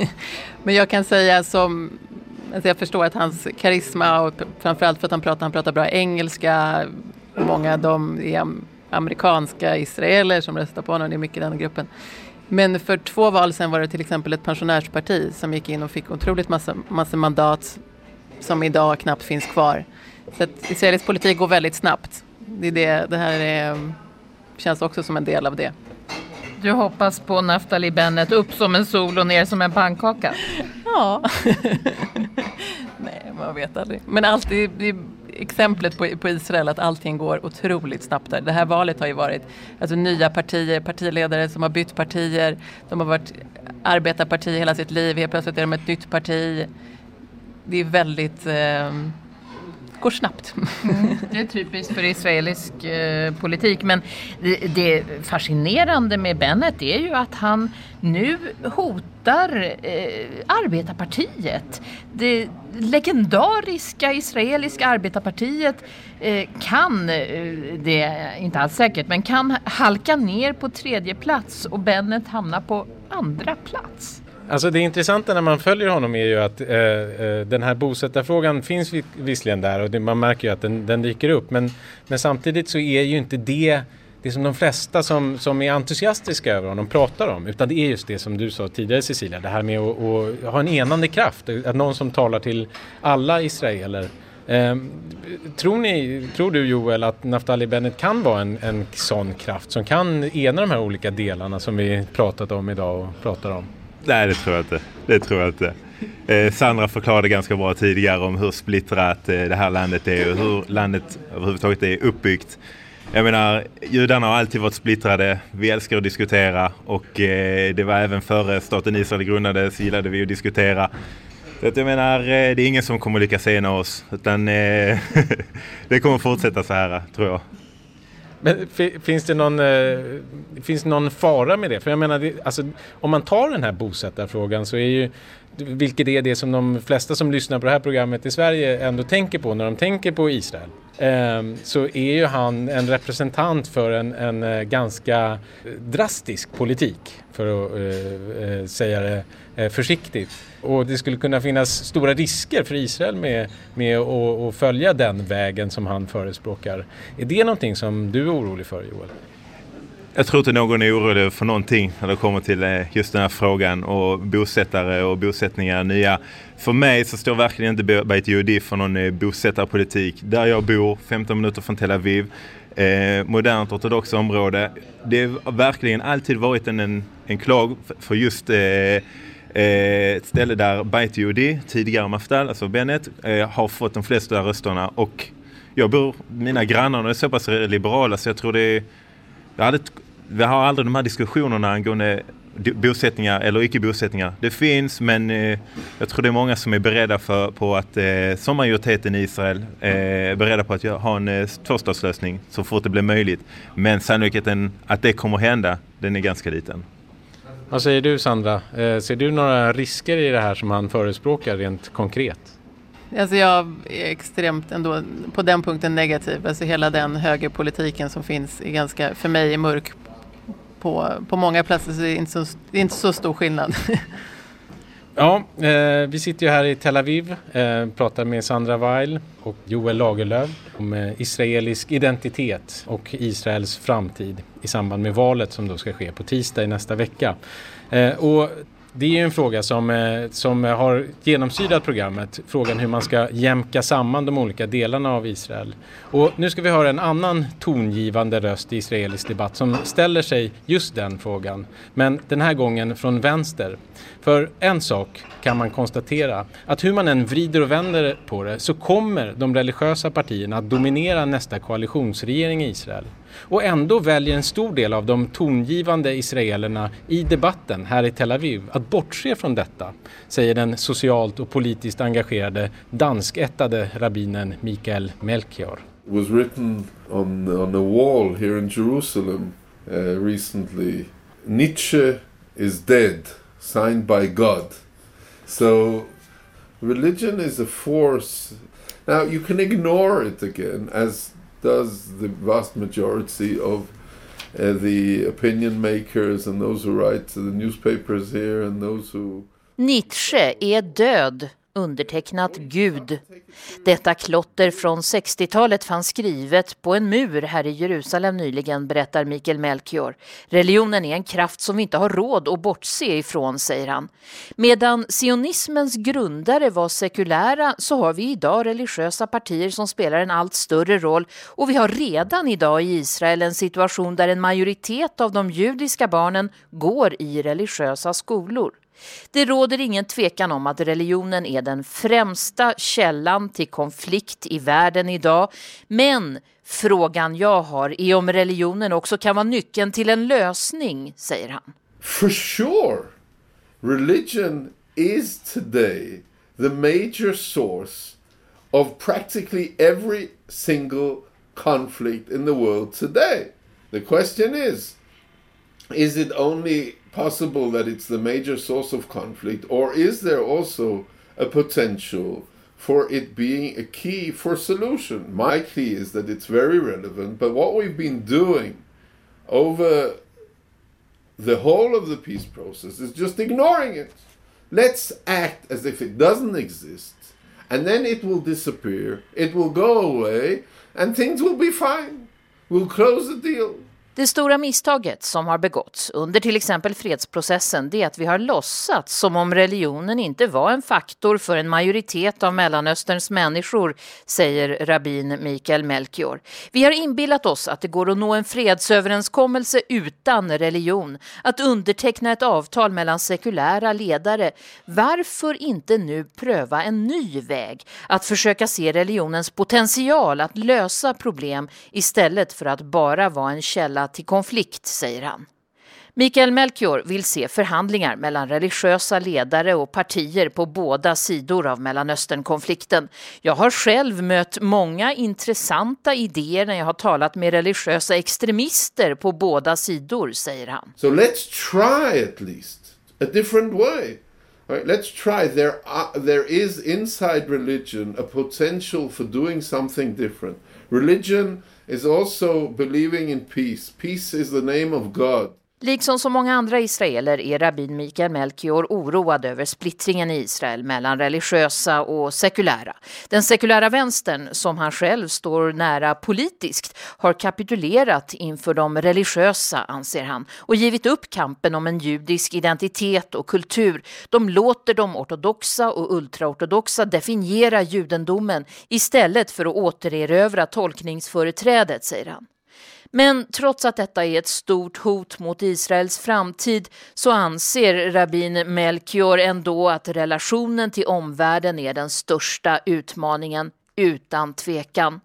[laughs] Men jag kan säga som, alltså jag förstår att hans karisma och framförallt för att han pratar, han pratar bra engelska. Många av dem är amerikanska israeler som röstar på honom, det är mycket den gruppen. Men för två val sen var det till exempel ett pensionärsparti som gick in och fick otroligt massa, massa mandat som idag knappt finns kvar. Så att israelisk politik går väldigt snabbt. Det, det, det här är, känns också som en del av det. Du hoppas på Naftali Bennett upp som en sol och ner som en pannkaka? [laughs] Ja. [laughs] Nej, man vet aldrig. Men alltid, exemplet på, på, Israel att allting går otroligt snabbt där. Det här valet har ju varit alltså, nya partier, partiledare som har bytt partier. De har varit arbetarparti hela sitt liv, helt plötsligt är de ett nytt parti. Det är väldigt eh, går snabbt. Mm, det är typiskt för israelisk eh, politik. Men det, det, fascinerande med Bennett är ju att han nu hotar eh, arbetarpartiet. Det legendariska israeliska arbetarpartiet eh, kan, eh, det är inte alls säkert, men kan halka ner på tredje plats och Bennet hamna på andra plats. Alltså det intressanta när man följer honom är ju att eh, eh den här bosättarfrågan finns visserligen där och det, man märker ju att den, den dyker upp. Men, men samtidigt så är ju inte det det som de flesta som, som är entusiastiska över honom pratar om. Utan det är just det som du sa tidigare Cecilia, det här med att, att ha en enande kraft. Att någon som talar till alla israeler. Eh, tror, ni, tror du Joel att Naftali Bennett kan vara en, en sån kraft som kan ena de här olika delarna som vi pratat om idag och pratar om? Nej, det tror jag inte. Det tror jag inte. Eh, Sandra förklarade ganska bra tidigare om hur splittrat eh, det här landet är och hur landet överhuvudtaget är uppbyggt. Jag menar, judarna har alltid varit splittrade. Vi älskar att diskutera och eh, det var även före staten Israel grundades gillade vi att diskutera. Så att jag menar, eh, det är ingen som kommer lyckas ena oss utan eh, [laughs] det kommer fortsätta så här tror jag. Men finns det någon, eh, finns någon fara med det? För jag menar, det, alltså, om man tar den här bosättarfrågan så är ju vilket är det som de flesta som lyssnar på det här programmet i Sverige ändå tänker på när de tänker på Israel. Eh, så är ju han en representant för en, en eh, ganska drastisk politik för att eh, eh säga det Eh, försiktigt. Och det skulle kunna finnas stora risker för Israel med, med att, att följa den vägen som han förespråkar. Är det någonting som du är orolig för Joel? Jag tror inte någon är orolig för någonting när det kommer till eh, just den här frågan och bosättare och bosättningar nya. För mig så står verkligen inte Beit Yehudi för någon eh, bosättarpolitik. Där jag bor, 15 minuter från Tel Aviv, eh, modernt ortodoxt område. Det har verkligen alltid varit en, en, en klag för just eh, Eh, ett ställe där Bait Yudi, tidigare Maftal, alltså Bennett, eh, har fått de flesta rösterna. Och jag bor, mina grannar är så pass liberala så jag tror det är... Jag hade, vi har aldrig de här diskussionerna angående bosättningar eller icke bosättningar. Det finns men eh, jag tror det är många som är beredda för, på att, eh, som majoriteten i Israel, eh, är beredda på att ha en eh, tvåstatslösning så fort det blir möjligt. Men sannolikheten att det kommer hända, den är ganska liten. Vad säger du Sandra? Eh, ser du några risker i det här som han förespråkar rent konkret? Alltså jag är extremt ändå på den punkten negativ. Alltså hela den högerpolitiken som finns är ganska, för mig, är mörk på, på många platser så är inte så, det är inte så stor skillnad. [laughs] Ja, eh, vi sitter ju här i Tel Aviv, eh, pratar med Sandra Weil och Joel Lagerlöf om eh, israelisk identitet och Israels framtid i samband med valet som då ska ske på tisdag i nästa vecka. Eh, och det är ju en fråga som, eh, som har genomsyrat programmet, frågan hur man ska jämka samman de olika delarna av Israel. Och nu ska vi höra en annan tongivande röst i israelisk debatt som ställer sig just den frågan, men den här gången från vänster. För en sak kan man konstatera, att hur man än vrider och vänder på det så kommer de religiösa partierna att dominera nästa koalitionsregering i Israel. Och ändå väljer en stor del av de tongivande israelerna i debatten här i Tel Aviv att bortse från detta, säger den socialt och politiskt engagerade danskättade rabbinen Mikael Melchior. It was written on, on a wall here in Jerusalem uh, recently Nietzsche is dead, signed by God. So religion is a force. Now you can ignore it again, as does the vast majority of uh, the opinion makers and those who write to the newspapers here and those who Nietzsche är död, undertecknat Gud. Detta klotter från 60-talet fanns skrivet på en mur här i Jerusalem nyligen, berättar Mikael Melchior. Religionen är en kraft som vi inte har råd att bortse ifrån, säger han. Medan sionismens grundare var sekulära så har vi idag religiösa partier som spelar en allt större roll och vi har redan idag i Israel en situation där en majoritet av de judiska barnen går i religiösa skolor. Det råder ingen tvekan om att religionen är den främsta källan till konflikt i världen idag. Men frågan jag har är om religionen också kan vara nyckeln till en lösning, säger han. For sure, religion is today the major source of practically every single conflict in the world today. The question is is it only possible that it's the major source of conflict, or is there also a potential for it being a key for solution? My key is that it's very relevant, but what we've been doing over the whole of the peace process is just ignoring it. Let's act as if it doesn't exist, and then it will disappear, it will go away, and things will be fine. We'll close the deal. Det stora misstaget som har begåtts under till exempel fredsprocessen det är att vi har låtsats som om religionen inte var en faktor för en majoritet av Mellanösterns människor, säger rabbin Mikael Melchior. Vi har inbillat oss att det går att nå en fredsöverenskommelse utan religion, att underteckna ett avtal mellan sekulära ledare. Varför inte nu pröva en ny väg? Att försöka se religionens potential att lösa problem istället för att bara vara en källa till konflikt, säger han. Mikael Melchior vill se förhandlingar mellan religiösa ledare och partier på båda sidor av Mellanösternkonflikten. Jag har själv mött många intressanta idéer när jag har talat med religiösa extremister på båda sidor, säger han. So let's try at least a different way. Right? Let's try. There, are, there is inside religion a potential for doing something different. Religion is also believing in peace. Peace is the name of God. Liksom så många andra israeler är rabbin Mikael Melchior oroad över splittringen i Israel mellan religiösa och sekulära. Den sekulära vänstern, som han själv står nära politiskt, har kapitulerat inför de religiösa, anser han, och givit upp kampen om en judisk identitet och kultur. De låter de ortodoxa och ultraortodoxa definiera judendomen istället för att återerövra tolkningsföreträdet, säger han. Men trots att detta är ett stort hot mot Israels framtid så anser rabbin Melchior ändå att relationen till omvärlden är den största utmaningen, utan tvekan.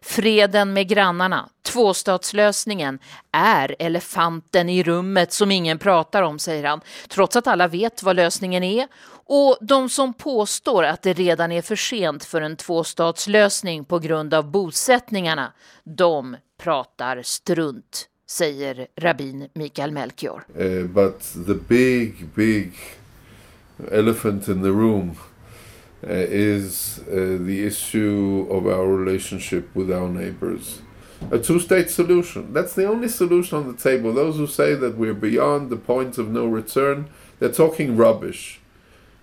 Freden med grannarna, tvåstatslösningen, är elefanten i rummet som ingen pratar om, säger han, trots att alla vet vad lösningen är. Och de som påstår att det redan är för sent för en tvåstatslösning på grund av bosättningarna, de pratar strunt, säger rabbin Mikael Melchior. Uh, but the big, big elephant in the room is uh, the issue of our relationship with our neighbors. a two state solution. That's the only solution on the table. Those who say that we're beyond the point of no return, they're talking rubbish.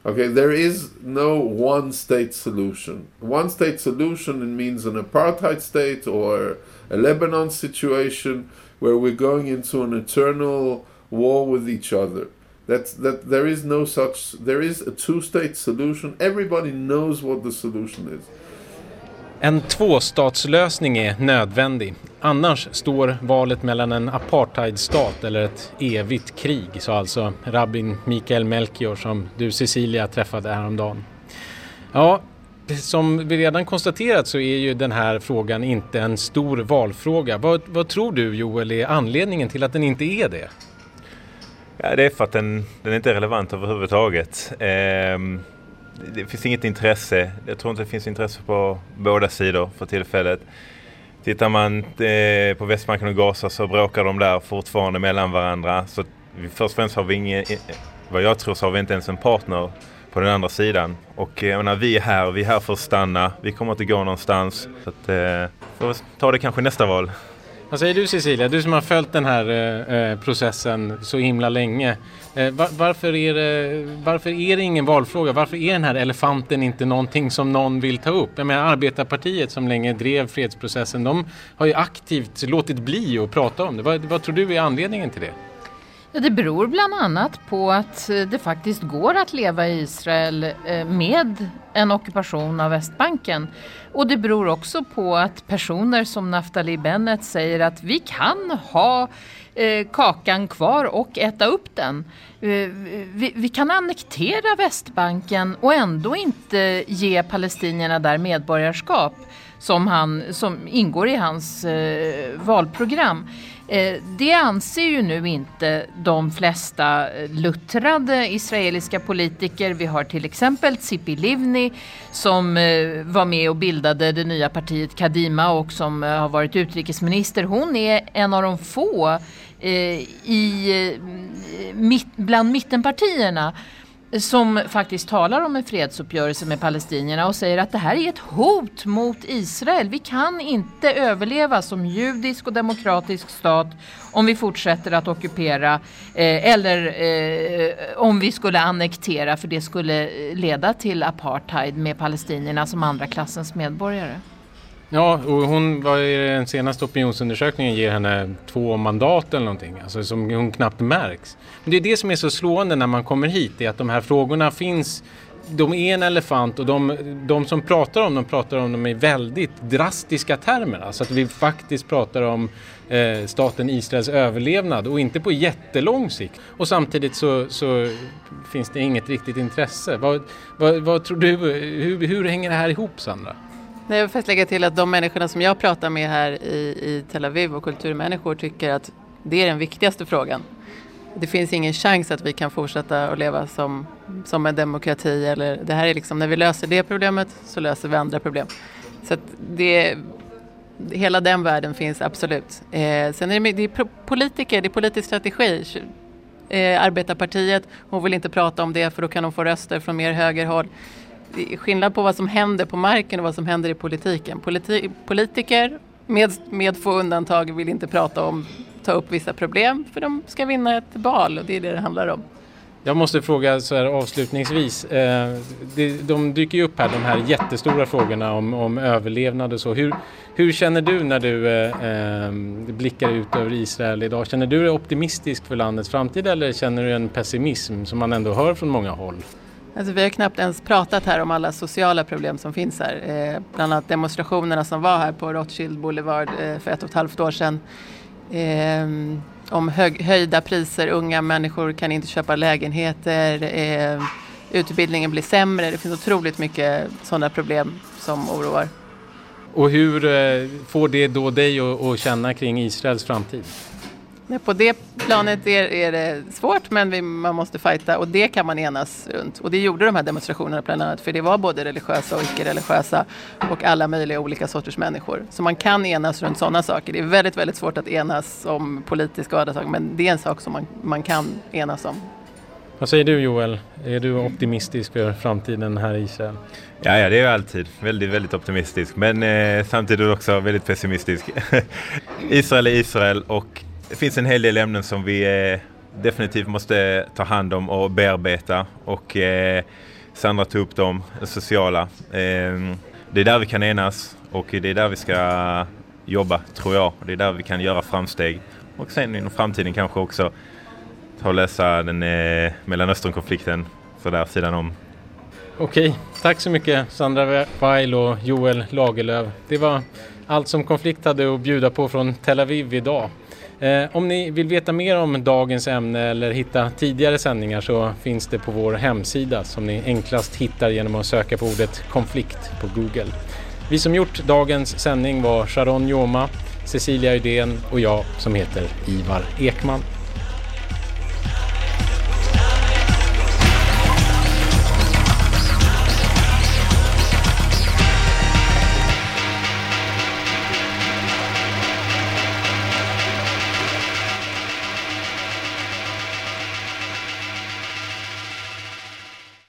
Okay, there is no one state solution. One state solution means an apartheid state or a Lebanon situation where we're going into an eternal war with each other. That that there is no such there is a two state solution. Everybody knows what the solution is. En tvåstatslösning är nödvändig. Annars står valet mellan en apartheidstat eller ett evigt krig, sa alltså rabbin Mikael Melchior som du Cecilia träffade häromdagen. Ja, som vi redan konstaterat så är ju den här frågan inte en stor valfråga. Vad, vad tror du Joel är anledningen till att den inte är det? Ja, det är för att den, den inte är relevant överhuvudtaget. Eh, det finns inget intresse. Jag tror inte det finns intresse på båda sidor för tillfället. Tittar man eh, på Västbanken och Gaza så bråkar de där fortfarande mellan varandra. Så först och främst har vi ingen, eh, vad jag tror så har vi inte ens en partner på den andra sidan. Och eh, jag menar, vi är här, vi är här för att stanna. Vi kommer inte gå någonstans. Så att, eh, får ta det kanske nästa val. Vad säger du Cecilia, du som har följt den här eh, eh processen så himla länge. Eh, var, varför, är det, varför är det ingen valfråga? Varför är den här elefanten inte någonting som någon vill ta upp? Jag menar Arbetarpartiet som länge drev fredsprocessen, de har ju aktivt låtit bli att prata om det. Vad, vad tror du är anledningen till det? Det beror bland annat på att eh, det faktiskt går att leva i Israel eh, med en ockupation av Västbanken. Och det beror också på att personer som Naftali Bennett säger att vi kan ha eh, kakan kvar och äta upp den. Vi, vi, kan annektera Västbanken och ändå inte ge palestinierna där medborgarskap som, han, som ingår i hans valprogram. Eh, det anser ju nu inte de flesta eh, luttrade israeliska politiker. Vi har till exempel Tzipi Livni som eh, var med och bildade det nya partiet Kadima och som har varit utrikesminister. Hon är en av de få i, bland mittenpartierna som faktiskt talar om en fredsuppgörelse med palestinierna och säger att det här är ett hot mot Israel. Vi kan inte överleva som judisk och demokratisk stat om vi fortsätter att ockupera eh, eller eh, om vi skulle annektera för det skulle eh, leda till apartheid med palestinierna som andra klassens medborgare. Ja, och hon var i den senaste opinionsundersökningen ger henne två mandat eller någonting, alltså som hon knappt märks. Men det är det som är så slående när man kommer hit, är att de här frågorna finns de är en elefant och de, de som pratar om dem pratar om dem i väldigt drastiska termer. Alltså att vi faktiskt pratar om eh, staten Israels överlevnad och inte på jättelång sikt. Och samtidigt så, så finns det inget riktigt intresse. Vad, vad, vad tror du, hur, hur hänger det här ihop Sandra? Nej, jag vill lägga till att de människorna som jag pratar med här i, i Tel Aviv och kulturmänniskor tycker att det är den viktigaste frågan. Det finns ingen chans att vi kan fortsätta att leva som, som en demokrati. Eller, det här är liksom, när vi löser det problemet så löser vi andra problem. Så det, hela den världen finns absolut. Eh, sen är det, det är politiker, det är politisk strategi. Eh, Arbetarpartiet, hon vill inte prata om det för då kan hon få röster från mer högerhåll skillnad på vad som händer på marken och vad som händer i politiken. Politi politiker, med, med få undantag, vill inte prata om, ta upp vissa problem för de ska vinna ett val och det är det det handlar om. Jag måste fråga så här avslutningsvis. Eh, de dyker ju upp här, de här jättestora frågorna om, om överlevnad och så. Hur, hur känner du när du eh, eh blickar ut över Israel idag? Känner du dig optimistisk för landets framtid eller känner du en pessimism som man ändå hör från många håll? Alltså, vi har knappt ens pratat här om alla sociala problem som finns här. Eh, bland annat demonstrationerna som var här på Rothschild Boulevard eh, för ett och ett halvt år sedan. Eh, om hög, höjda priser, unga människor kan inte köpa lägenheter, eh, utbildningen blir sämre. Det finns otroligt mycket sådana problem som oroar. Och hur eh, får det då dig att känna kring Israels framtid? På det planet är, är det svårt men vi, man måste fighta och det kan man enas runt. Och det gjorde de här demonstrationerna bland annat för det var både religiösa och icke-religiösa och alla möjliga olika sorters människor. Så man kan enas runt sådana saker. Det är väldigt, väldigt svårt att enas om politiska och andra saker men det är en sak som man, man kan enas om. Vad säger du Joel? Är du optimistisk för framtiden här i Israel? Ja, ja, det är jag alltid. Väldigt, väldigt optimistisk. Men eh, samtidigt också väldigt pessimistisk. [laughs] Israel är Israel och det finns en hel del ämnen som vi eh, definitivt måste ta hand om och bearbeta. Och eh, Sandra tog upp dem, det sociala. Eh, det är där vi kan enas och det är där vi ska jobba, tror jag. Det är där vi kan göra framsteg. Och sen inom framtiden kanske också ta och lösa den eh, Mellanösternkonflikten sådär sidan om. Okej, tack så mycket Sandra Weil och Joel Lagerlöf. Det var allt som Konflikt hade att bjuda på från Tel Aviv idag. Eh, om ni vill veta mer om dagens ämne eller hitta tidigare sändningar så finns det på vår hemsida som ni enklast hittar genom att söka på ordet konflikt på Google. Vi som gjort dagens sändning var Sharon Joma, Cecilia Ydén och jag som heter Ivar Ekman.